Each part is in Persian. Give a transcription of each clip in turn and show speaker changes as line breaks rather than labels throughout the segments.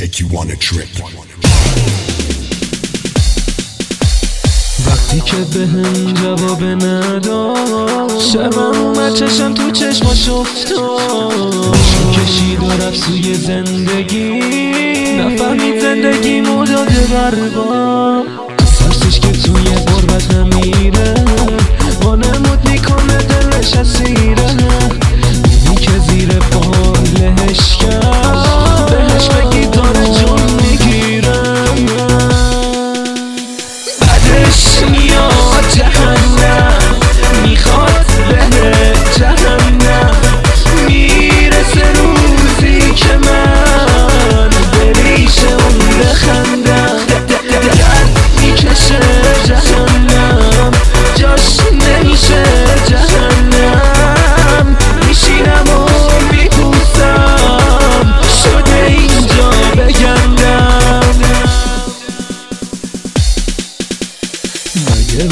take you on a trip.
وقتی که به هم جواب نداد شرمم اومد چشم تو چشماش افتاد. کشید و رفت سوی زندگی نفهمید زندگی مداده بربا سرسش که توی قربت نمیره.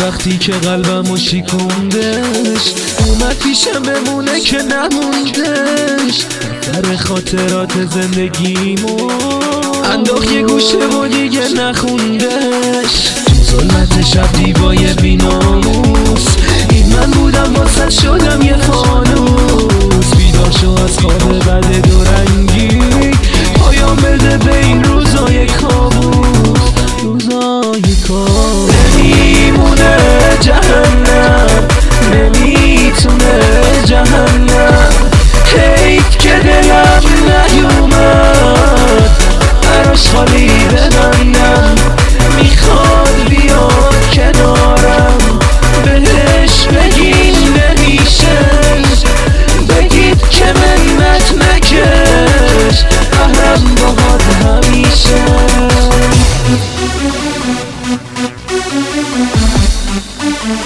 وقتی که قلبم و شیکوندش اومد پیشم بمونه که نموندش. در خاطرات زندگیمو انداخت یه گوشه و دیگه نخوندش. تو ظلمت شب دیبای بیناموس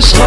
عشق